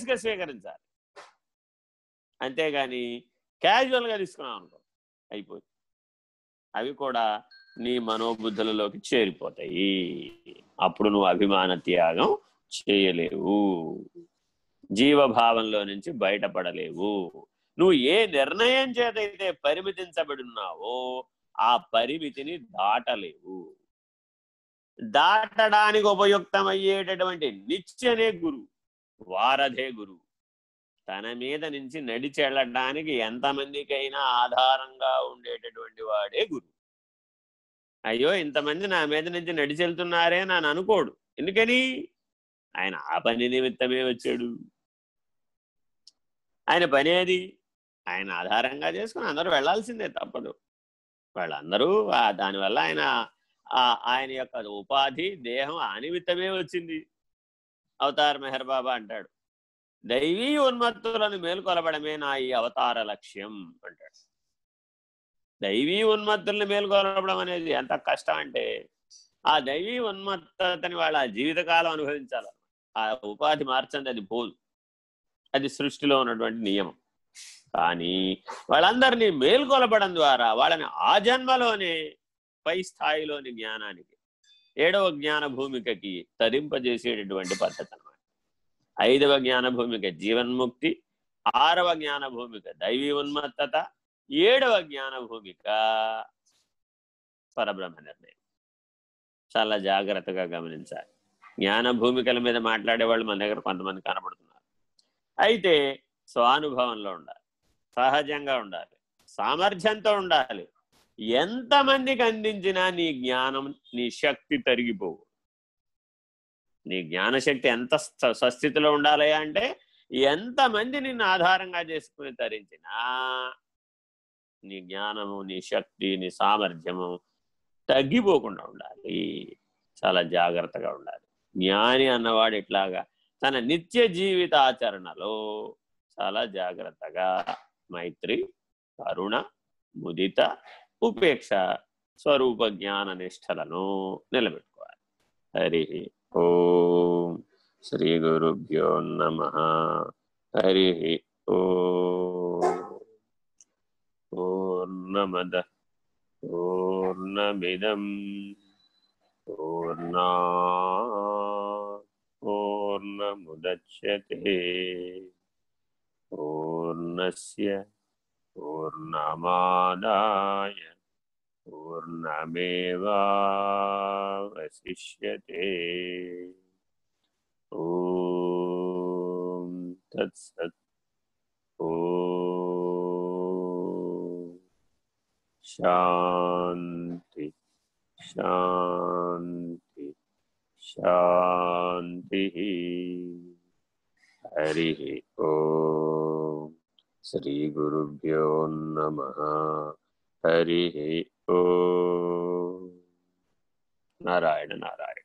సీరియస్గా స్వీకరించాలి. అంతేగాని క్యాజువల్గా తీసుకున్నాం అనుకో అయిపోయింది. అవి కూడా నీ మనోబుద్ధులలోకి చేరిపోతాయి. అప్పుడు నువ్వు అభిమాన త్యాగం చేయలేవు. జీవభావంలో నుంచి బయటపడలేవు. నువ్వు ఏ నిర్ణయం చేతైతే పరిమితించబడి ఉన్నావో ఆ పరిమితిని దాటలేవు. దాటడానికి ఉపయుక్తమయ్యేటటువంటి నిత్యనే గురువు. వారధే గురువు తన మీద నుంచి నడిచెళ్ళడానికి ఎంతమందికైనా ఆధారంగా ఉండేటటువంటి వాడే గురువు అయ్యో ఇంతమంది నా మీద నుంచి నడిచెళ్తున్నారే నన్ను అనుకోడు. ఎందుకని? ఆయన ఆ పని నిమిత్తమే వచ్చాడు. ఆయన పని ఏది? ఆయన ఆధారంగా చేసుకుని అందరూ వెళ్ళాల్సిందే తప్పదు. వాళ్ళందరూ దానివల్ల ఆయన ఆయన యొక్క ఉపాధి దేహం ఆ నిమిత్తమే వచ్చింది. అవతార్ మెహర్ బాబా అంటాడు. దైవీ ఉన్మత్తులను మేల్కొలబడమే నా ఈ అవతార లక్ష్యం అంటాడు. దైవీ ఉన్మత్తుల్ని మేల్కొలబడం అనేది ఎంత కష్టం అంటే ఆ దైవీ ఉన్మత్తని వాళ్ళ జీవితకాలం అనుభవించాలి. ఆ ఉపాధి మార్చండి అది పోదు. అది సృష్టిలో ఉన్నటువంటి నియమం. కానీ వాళ్ళందరినీ మేల్కొలపడం ద్వారా వాళ్ళని ఆ జన్మలోనే పై స్థాయిలోని జ్ఞానానికి ఏడవ జ్ఞాన భూమికకి తరింపజేసేటటువంటి పద్ధతి అనమాట ఐదవ జ్ఞాన భూమిక జీవన్ముక్తి ఆరవ జ్ఞాన భూమిక దైవీ ఉన్మత్తత ఏడవ జ్ఞాన భూమిక పరబ్రహ్మ నిర్ణయం. చాలా జాగ్రత్తగా గమనించాలి. జ్ఞాన భూమికల మీద మాట్లాడే వాళ్ళు మన దగ్గర కొంతమంది కనబడుతున్నారు. అయితే స్వానుభవంలో ఉండాలి. సహజంగా ఉండాలి. సామర్థ్యంతో ఉండాలి. ఎంతమందికి అందించినా నీ జ్ఞానం నీ శక్తి తరిగిపోవు. నీ జ్ఞానశక్తి ఎంత సస్థితిలో ఉండాలి అంటే ఎంతమంది నిన్ను ఆధారంగా చేసుకుని తరించినా నీ జ్ఞానము నీ శక్తి నీ సామర్థ్యము తగ్గిపోకుండా ఉండాలి. చాలా జాగ్రత్తగా ఉండాలి. జ్ఞాని అన్నవాడు ఇట్లాగా తన నిత్య జీవిత ఆచరణలో చాలా జాగ్రత్తగా మైత్రి కరుణ ముదిత ఉపేక్ష స్వరూప జ్ఞాన నిష్టలను నిలబెట్టుకోవాలి. హరి ఓం శ్రీ గురుభ్యో నమ. హరి ఓర్ణమద పూర్ణమిదం. పూర్ణా పూర్ణముద్యతే. పూర్ణస్య పూర్ణమాదాయ పూర్ణమేవాశిష్యతే ఓం తత్సత్ ఓ శాంతి శాంతి శాంతి హరి ఓం శ్రీగురుభ్యో నమ హరి ఓ. నారాయణ నారాయణ.